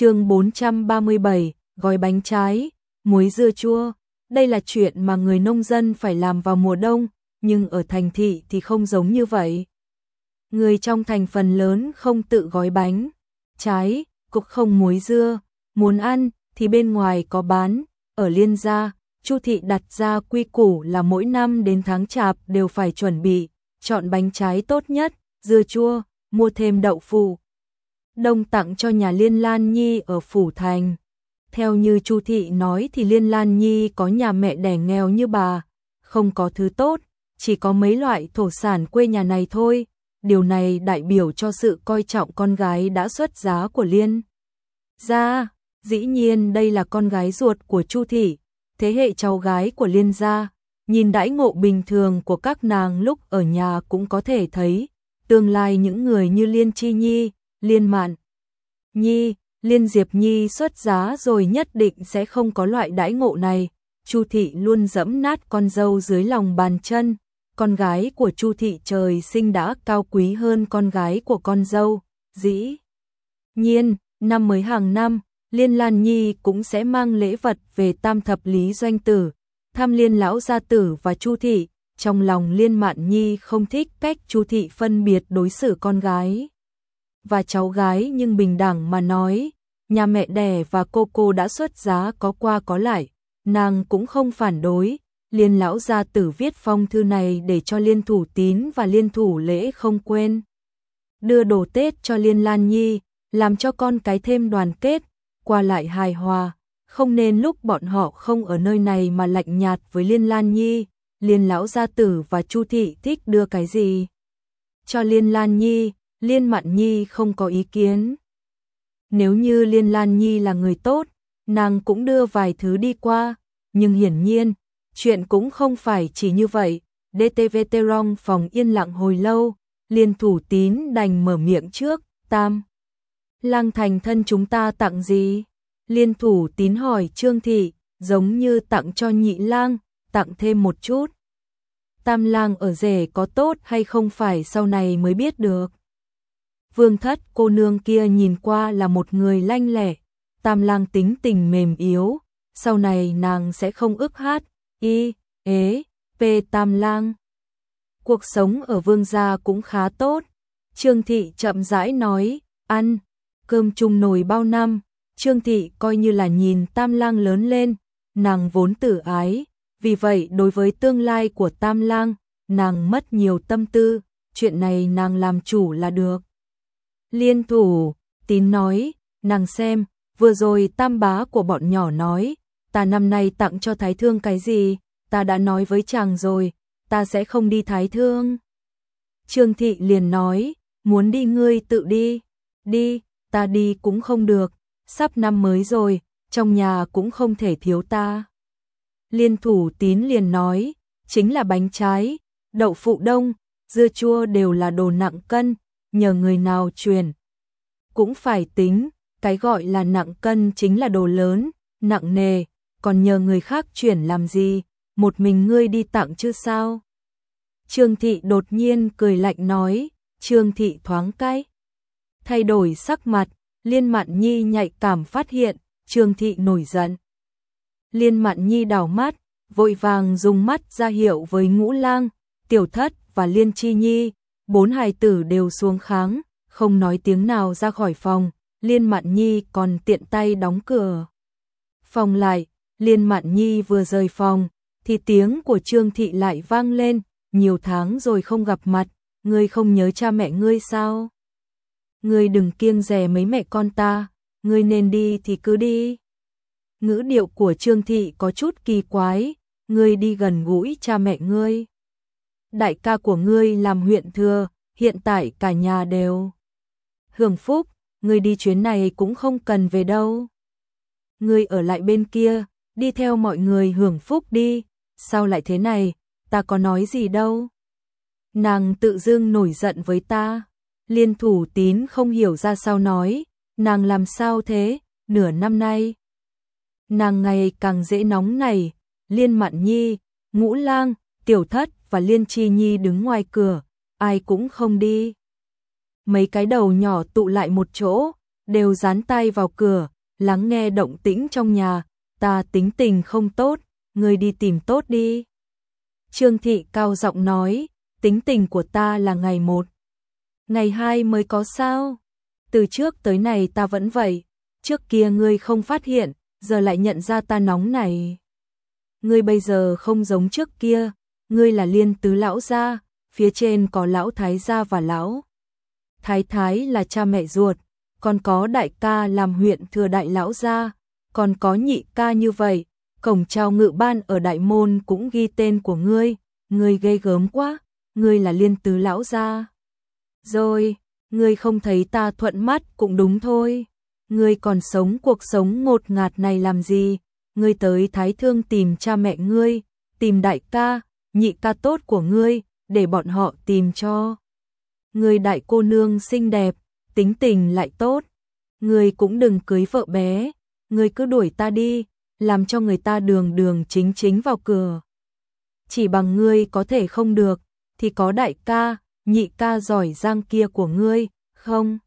chương 437, gói bánh trái, muối dưa chua. Đây là chuyện mà người nông dân phải làm vào mùa đông, nhưng ở thành thị thì không giống như vậy. Người trong thành phần lớn không tự gói bánh, trái, cũng không muối dưa, muốn ăn thì bên ngoài có bán, ở Liên gia, Chu thị đặt ra quy củ là mỗi năm đến tháng chạp đều phải chuẩn bị, chọn bánh trái tốt nhất, dưa chua, mua thêm đậu phụ. Đông tặng cho nhà Liên Lan Nhi ở Phủ Thành. Theo như Chu thị nói thì Liên Lan Nhi có nhà mẹ đẻ nghèo như bà, không có thứ tốt, chỉ có mấy loại thổ sản quê nhà này thôi. Điều này đại biểu cho sự coi trọng con gái đã xuất giá của Liên. Gia, dĩ nhiên đây là con gái ruột của Chu thị, thế hệ cháu gái của Liên gia, nhìn đãi ngộ bình thường của các nàng lúc ở nhà cũng có thể thấy, tương lai những người như Liên Chi Nhi, Liên Mạn. Nhi, Liên Diệp Nhi xuất giá rồi nhất định sẽ không có loại đãi ngộ này. Chu thị luôn dẫm nát con dâu dưới lòng bàn chân, con gái của Chu thị trời sinh đã cao quý hơn con gái của con dâu, dĩ. Nhiên, năm mới hàng năm, Liên Lan Nhi cũng sẽ mang lễ vật về tam thập lý doanh tử, thăm liên lão gia tử và Chu thị, trong lòng Liên Mạn Nhi không thích cách Chu thị phân biệt đối xử con gái và cháu gái nhưng bình đẳng mà nói, nhà mẹ đẻ và cô cô đã xuất giá có qua có lại, nàng cũng không phản đối. Liên lão gia tử viết phong thư này để cho liên thủ tín và liên thủ lễ không quên. Đưa đồ Tết cho Liên Lan Nhi, làm cho con cái thêm đoàn kết, qua lại hài hòa, không nên lúc bọn họ không ở nơi này mà lạnh nhạt với Liên Lan Nhi, Liên lão gia tử và Chu thị thích đưa cái gì? Cho Liên Lan Nhi, Liên Mạn Nhi không có ý kiến. Nếu như Liên Lan Nhi là người tốt, nàng cũng đưa vài thứ đi qua, nhưng hiển nhiên, chuyện cũng không phải chỉ như vậy. DTV Terong phòng yên lặng hồi lâu, Liên thủ tín đành mở miệng trước, tam. Lang thành thân chúng ta tặng gì? Liên thủ tín hỏi Trương Thị, giống như tặng cho nhị lang, tặng thêm một chút. Tam lang ở rể có tốt hay không phải sau này mới biết được. Vương thất cô nương kia nhìn qua là một người lanh lẻ, tam lang tính tình mềm yếu, sau này nàng sẽ không ức hát, y, ế, p tam lang. Cuộc sống ở vương gia cũng khá tốt, Trương Thị chậm rãi nói, ăn, cơm chung nồi bao năm, Trương Thị coi như là nhìn tam lang lớn lên, nàng vốn tử ái, vì vậy đối với tương lai của tam lang, nàng mất nhiều tâm tư, chuyện này nàng làm chủ là được. Liên thủ, tín nói, nàng xem, vừa rồi tam bá của bọn nhỏ nói, ta năm nay tặng cho thái thương cái gì, ta đã nói với chàng rồi, ta sẽ không đi thái thương. Trương thị liền nói, muốn đi ngươi tự đi, đi, ta đi cũng không được, sắp năm mới rồi, trong nhà cũng không thể thiếu ta. Liên thủ tín liền nói, chính là bánh trái, đậu phụ đông, dưa chua đều là đồ nặng cân, nhờ người nào truyền. Cũng phải tính, cái gọi là nặng cân chính là đồ lớn, nặng nề, còn nhờ người khác chuyển làm gì, một mình ngươi đi tặng chứ sao? Trương Thị đột nhiên cười lạnh nói, Trương Thị thoáng cái. Thay đổi sắc mặt, Liên Mạn Nhi nhạy cảm phát hiện, Trương Thị nổi giận. Liên Mạn Nhi đảo mắt, vội vàng dùng mắt ra hiệu với ngũ lang, tiểu thất và Liên Chi Nhi, bốn hài tử đều xuống kháng, không nói tiếng nào ra khỏi phòng, Liên Mạn Nhi còn tiện tay đóng cửa. Phòng lại, Liên Mạn Nhi vừa rời phòng, thì tiếng của Trương Thị lại vang lên, nhiều tháng rồi không gặp mặt, ngươi không nhớ cha mẹ ngươi sao? Ngươi đừng kiêng rè mấy mẹ con ta, ngươi nên đi thì cứ đi. Ngữ điệu của Trương Thị có chút kỳ quái, ngươi đi gần gũi cha mẹ ngươi. Đại ca của ngươi làm huyện thừa, hiện tại cả nhà đều. Hưởng phúc, ngươi đi chuyến này cũng không cần về đâu. Ngươi ở lại bên kia, đi theo mọi người hưởng phúc đi, sao lại thế này, ta có nói gì đâu. Nàng tự dưng nổi giận với ta, liên thủ tín không hiểu ra sao nói, nàng làm sao thế, nửa năm nay. Nàng ngày càng dễ nóng này, liên mạn nhi, ngũ lang, tiểu thất và liên chi nhi đứng ngoài cửa, ai cũng không đi mấy cái đầu nhỏ tụ lại một chỗ, đều dán tay vào cửa, lắng nghe động tĩnh trong nhà, ta tính tình không tốt, ngươi đi tìm tốt đi. Trương Thị cao giọng nói, tính tình của ta là ngày một. Ngày hai mới có sao? Từ trước tới này ta vẫn vậy, trước kia ngươi không phát hiện, giờ lại nhận ra ta nóng này. Ngươi bây giờ không giống trước kia, ngươi là liên tứ lão gia, phía trên có lão thái gia và lão. Thái thái là cha mẹ ruột, còn có đại ca làm huyện thừa đại lão gia, còn có nhị ca như vậy, cổng trao ngự ban ở đại môn cũng ghi tên của ngươi, ngươi gây gớm quá, ngươi là liên tứ lão gia. Rồi, ngươi không thấy ta thuận mắt cũng đúng thôi, ngươi còn sống cuộc sống ngột ngạt này làm gì, ngươi tới thái thương tìm cha mẹ ngươi, tìm đại ca, nhị ca tốt của ngươi, để bọn họ tìm cho. người đại cô nương xinh đẹp, tính tình lại tốt, ngươi cũng đừng cưới vợ bé, ngươi cứ đuổi ta đi, làm cho người ta đường đường chính chính vào cửa. Chỉ bằng ngươi có thể không được, thì có đại ca, nhị ca giỏi giang kia của ngươi, không?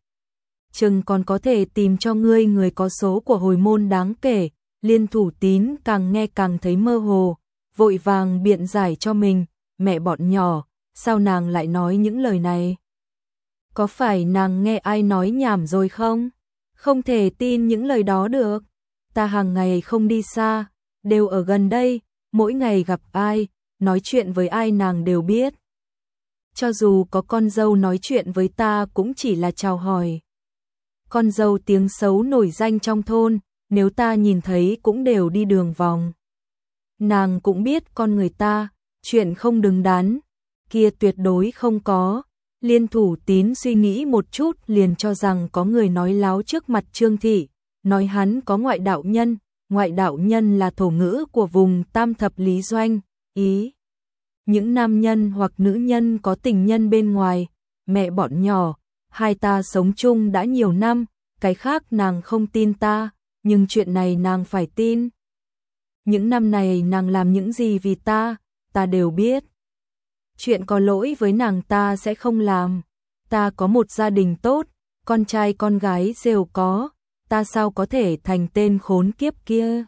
Chừng còn có thể tìm cho ngươi người có số của hồi môn đáng kể, liên thủ tín càng nghe càng thấy mơ hồ, vội vàng biện giải cho mình, mẹ bọn nhỏ, sao nàng lại nói những lời này? Có phải nàng nghe ai nói nhảm rồi không? Không thể tin những lời đó được. Ta hàng ngày không đi xa, đều ở gần đây, mỗi ngày gặp ai, nói chuyện với ai nàng đều biết. Cho dù có con dâu nói chuyện với ta cũng chỉ là chào hỏi. Con dâu tiếng xấu nổi danh trong thôn, nếu ta nhìn thấy cũng đều đi đường vòng. Nàng cũng biết con người ta, chuyện không đứng đắn, kia tuyệt đối không có. Liên thủ tín suy nghĩ một chút liền cho rằng có người nói láo trước mặt Trương Thị, nói hắn có ngoại đạo nhân, ngoại đạo nhân là thổ ngữ của vùng tam thập lý doanh, ý. Những nam nhân hoặc nữ nhân có tình nhân bên ngoài, mẹ bọn nhỏ, hai ta sống chung đã nhiều năm, cái khác nàng không tin ta, nhưng chuyện này nàng phải tin. Những năm này nàng làm những gì vì ta, ta đều biết. Chuyện có lỗi với nàng ta sẽ không làm. Ta có một gia đình tốt, con trai con gái đều có, ta sao có thể thành tên khốn kiếp kia.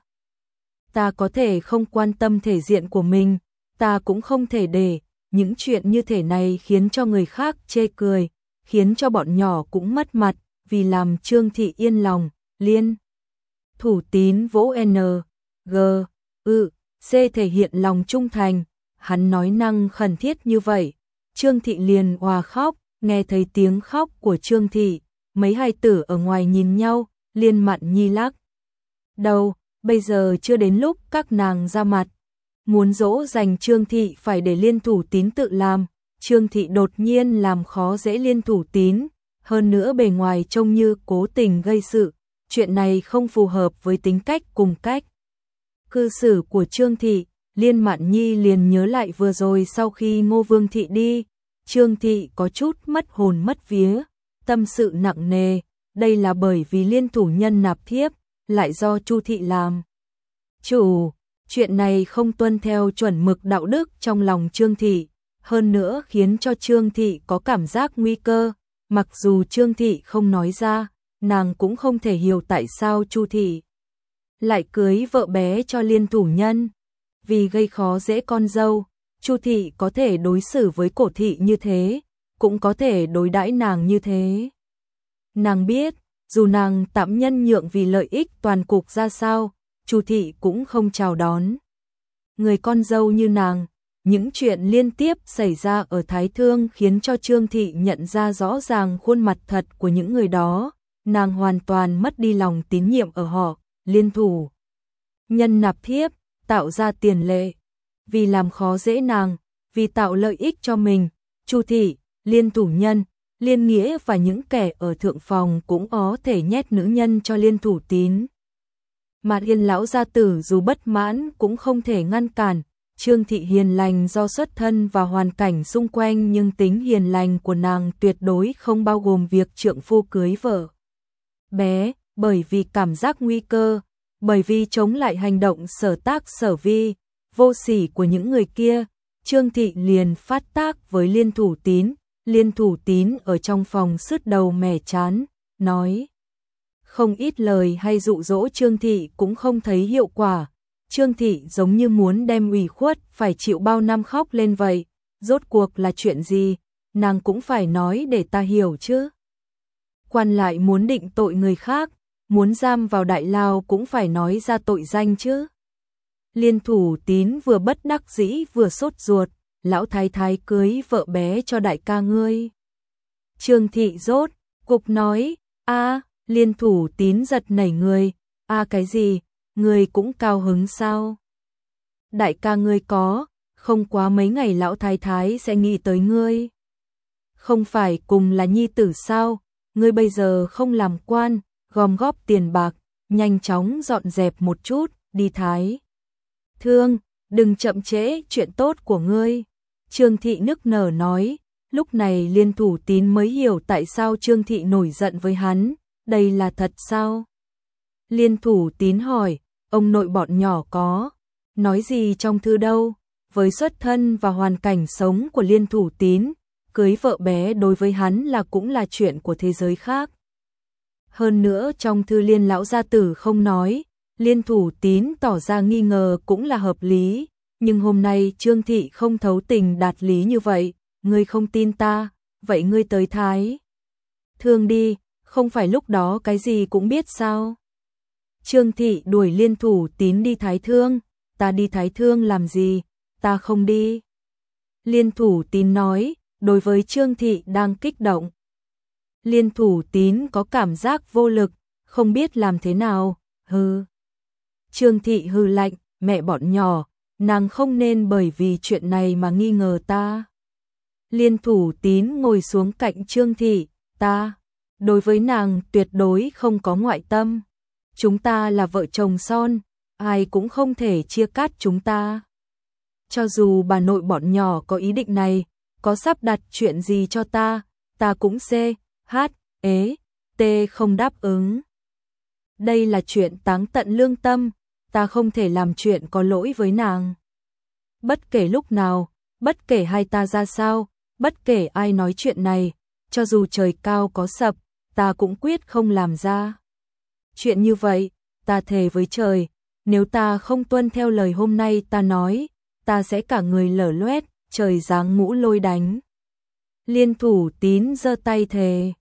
Ta có thể không quan tâm thể diện của mình, ta cũng không thể để những chuyện như thế này khiến cho người khác chê cười, khiến cho bọn nhỏ cũng mất mặt, vì làm Trương Thị yên lòng, liên. Thủ tín vỗ N, G, ư, C thể hiện lòng trung thành, hắn nói năng khẩn thiết như vậy, Trương Thị liền hòa khóc, nghe thấy tiếng khóc của Trương Thị, mấy hai tử ở ngoài nhìn nhau, liên mặn nhi lắc. Đầu, bây giờ chưa đến lúc các nàng ra mặt. Muốn dỗ dành Trương Thị phải để liên thủ tín tự làm, Trương Thị đột nhiên làm khó dễ liên thủ tín, hơn nữa bề ngoài trông như cố tình gây sự, chuyện này không phù hợp với tính cách cùng cách. Cư xử của Trương Thị, Liên Mạn Nhi liền nhớ lại vừa rồi sau khi Ngô Vương Thị đi, Trương Thị có chút mất hồn mất vía, tâm sự nặng nề, đây là bởi vì liên thủ nhân nạp thiếp, lại do Chu Thị làm. Chủ, chuyện này không tuân theo chuẩn mực đạo đức trong lòng Trương Thị, hơn nữa khiến cho Trương Thị có cảm giác nguy cơ, mặc dù Trương Thị không nói ra, nàng cũng không thể hiểu tại sao Chu Thị lại cưới vợ bé cho liên thủ nhân. Vì gây khó dễ con dâu, Chu Thị có thể đối xử với cổ thị như thế, cũng có thể đối đãi nàng như thế. Nàng biết, dù nàng tạm nhân nhượng vì lợi ích toàn cục ra sao, Chu thị cũng không chào đón. Người con dâu như nàng, những chuyện liên tiếp xảy ra ở Thái Thương khiến cho Trương thị nhận ra rõ ràng khuôn mặt thật của những người đó, nàng hoàn toàn mất đi lòng tín nhiệm ở họ, liên thủ. Nhân nạp thiếp, tạo ra tiền lệ, vì làm khó dễ nàng, vì tạo lợi ích cho mình, Chu thị, liên thủ nhân, Liên Nghĩa và những kẻ ở thượng phòng cũng có thể nhét nữ nhân cho liên thủ tín. Mà hiền lão gia tử dù bất mãn cũng không thể ngăn cản, Trương Thị hiền lành do xuất thân và hoàn cảnh xung quanh nhưng tính hiền lành của nàng tuyệt đối không bao gồm việc trượng phu cưới vợ. Bé, bởi vì cảm giác nguy cơ, bởi vì chống lại hành động sở tác sở vi, vô sỉ của những người kia, Trương Thị liền phát tác với liên thủ tín, liên thủ tín ở trong phòng sứt đầu mẻ chán, nói. Không ít lời hay dụ dỗ Trương Thị cũng không thấy hiệu quả. Trương Thị giống như muốn đem ủy khuất phải chịu bao năm khóc lên vậy. Rốt cuộc là chuyện gì, nàng cũng phải nói để ta hiểu chứ. Quan lại muốn định tội người khác, muốn giam vào đại lao cũng phải nói ra tội danh chứ. Liên thủ tín vừa bất đắc dĩ vừa sốt ruột, lão thái thái cưới vợ bé cho đại ca ngươi. Trương thị rốt, cục nói, a liên thủ tín giật nảy người, a cái gì, ngươi cũng cao hứng sao? Đại ca ngươi có, không quá mấy ngày lão thái thái sẽ nghĩ tới ngươi. Không phải cùng là nhi tử sao, ngươi bây giờ không làm quan, gom góp tiền bạc, nhanh chóng dọn dẹp một chút, đi thái. Thương, đừng chậm trễ chuyện tốt của ngươi. Trương Thị nức nở nói, lúc này liên thủ tín mới hiểu tại sao Trương Thị nổi giận với hắn, đây là thật sao? Liên thủ tín hỏi, ông nội bọn nhỏ có, nói gì trong thư đâu, với xuất thân và hoàn cảnh sống của liên thủ tín, cưới vợ bé đối với hắn là cũng là chuyện của thế giới khác. Hơn nữa trong thư liên lão gia tử không nói, liên thủ tín tỏ ra nghi ngờ cũng là hợp lý, nhưng hôm nay Trương Thị không thấu tình đạt lý như vậy, ngươi không tin ta, vậy ngươi tới Thái. Thương đi, không phải lúc đó cái gì cũng biết sao. Trương Thị đuổi liên thủ tín đi Thái Thương, ta đi Thái Thương làm gì, ta không đi. Liên thủ tín nói, đối với Trương Thị đang kích động. Liên thủ tín có cảm giác vô lực, không biết làm thế nào, hư. Trương Thị hư lạnh, mẹ bọn nhỏ, nàng không nên bởi vì chuyện này mà nghi ngờ ta. Liên thủ tín ngồi xuống cạnh Trương Thị, ta, đối với nàng tuyệt đối không có ngoại tâm. Chúng ta là vợ chồng son, ai cũng không thể chia cắt chúng ta. Cho dù bà nội bọn nhỏ có ý định này, có sắp đặt chuyện gì cho ta, ta cũng xê, H, ế, T không đáp ứng. Đây là chuyện táng tận lương tâm, ta không thể làm chuyện có lỗi với nàng. Bất kể lúc nào, bất kể hai ta ra sao, bất kể ai nói chuyện này, cho dù trời cao có sập, ta cũng quyết không làm ra. Chuyện như vậy, ta thề với trời, nếu ta không tuân theo lời hôm nay ta nói, ta sẽ cả người lở loét, trời giáng ngũ lôi đánh. Liên thủ tín giơ tay thề.